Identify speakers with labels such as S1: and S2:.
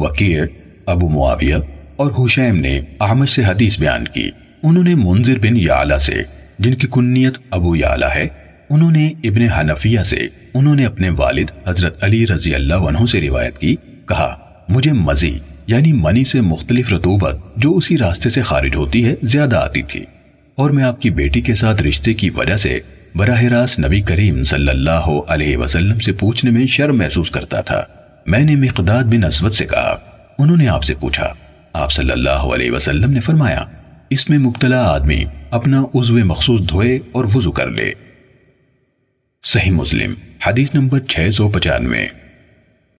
S1: وکیع ابو معاویہ اور حشیم نے احمد سے حدیث بیان کی۔ انہوں نے منذر بن یعلا سے، جن کی کنیت ابو یعلا ہے، انہوں نے ابن حنفیہ سے، انہوں نے اپنے والد حضرت علی رضی اللہ عنہ سے روایت کی، کہا، مجھے مزی یعنی منی سے مختلف رتوبت جو اسی راستے سے خارج ہوتی ہے، زیادہ آتی تھی۔ اور میں آپ کی بیٹی کے ساتھ رشتے کی وجہ سے براہ راست نبی کریم صلی اللہ علیہ وسلم سے پوچھنے میں شرم محسوس کرتا تھا میں نے مقداد بن اسود سے کہا، انہوں نے آپ سے پوچھا۔ آپ صلی اللہ علیہ وسلم نے فرمایا، اس میں مبتلا آدمی اپنا عضو مخصوص